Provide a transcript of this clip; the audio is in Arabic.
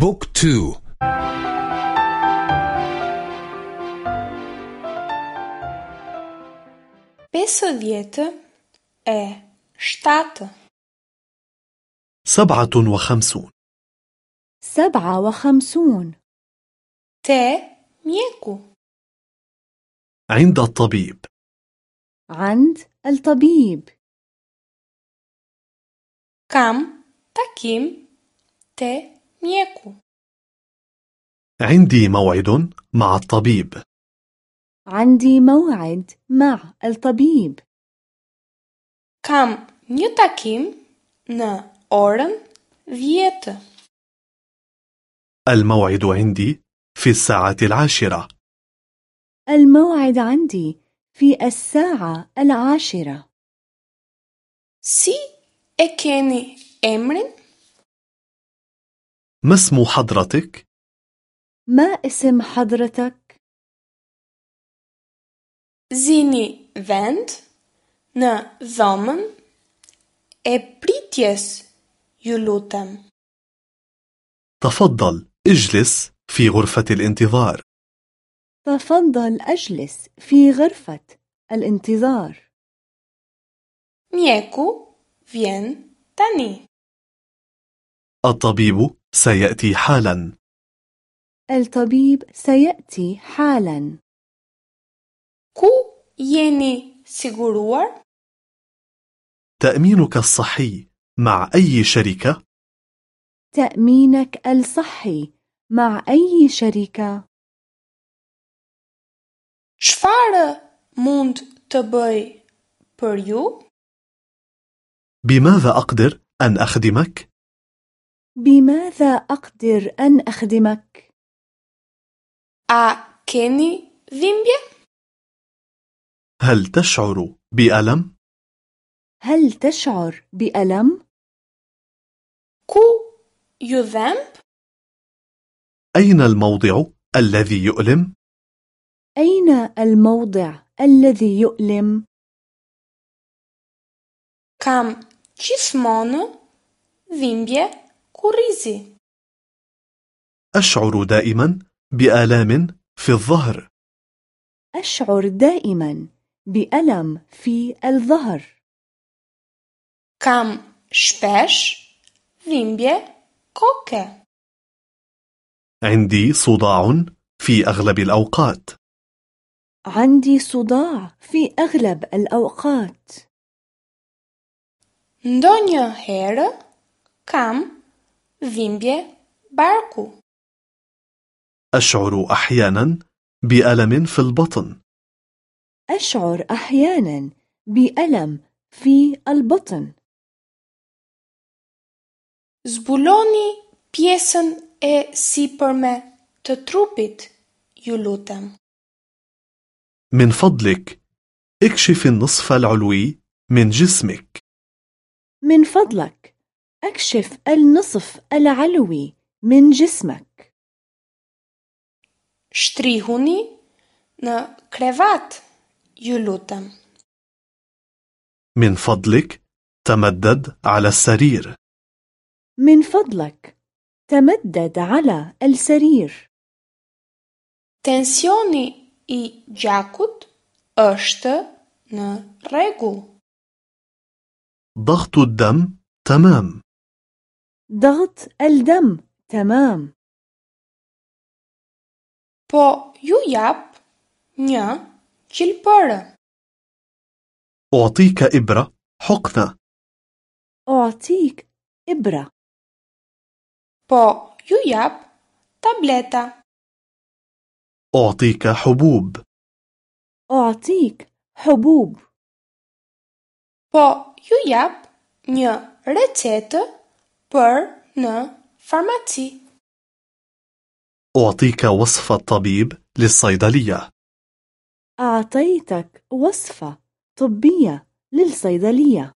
بوك تو. Pesëdhjetë e shtatë. سبعة وخمسون. سبعة وخمسون. Te mjeku. عند الطبيب. عند الطبيب. Kam takim te mjeku. عندي موعد مع الطبيب عندي موعد مع الطبيب Kam një takim në orën 10. الموعد عندي في الساعة العاشرة الموعد عندي في الساعة العاشرة Si e keni emrin? ما اسم حضرتك؟ ما اسم حضرتك؟ Zini vend në dhomën e pritjes, ju lutem. تفضل اجلس في غرفة الانتظار تفضل أجلس في غرفة الانتظار Mjeku vjen tani. الطبيب سيأتي حالا الطبيب سيأتي حالا Ku jeni siguruar? تأمينك الصحي مع أي شركة؟ تأمينك الصحي مع أي شركة؟ Çfarë mund të bëj për ju? بماذا أقدر أن أخدمك؟ بماذا أقدر أن أخدمك؟ A keni dhimbje? هل تشعر بألم؟ هل تشعر بألم؟ Ju dhemb? أين الموضع الذي يؤلم؟ أين الموضع الذي يؤلم؟ Kam gjithmonë dhimbje kurrizi. أشعر دائما بآلام في الظهر أشعر دائما بألم في الظهر Kam shpesh dhimbje koke. عندي صداع في أغلب الأوقات عندي صداع في أغلب الأوقات Ndonjë herë kam dhimbje barku. أشعر أحيانا بألم في البطن أشعر أحيانا بألم في البطن Zbuloni pjesën e sipërme të trupit, ju lutem. من فضلك اكشف النصف العلوي من جسمك من فضلك أكشف النصف العلوي من جسمك në krevat, ju lutem. من فضلك تمدد على السرير من فضلك تمدد على السرير Tensioni i gjakut është në rregull. ضغط الدم تمام ضغط الدم. تمام. Po ju jap një qilpërë. أعطيك إبرة حقنة أعطيك إبرة Po ju jap tableta. أعطيك حبوب أعطيك حبوب Po ju jap një recetë për në farmaci. أعطيك وصفة طبيب للصيدلية أعطيتك وصفة طبية للصيدلية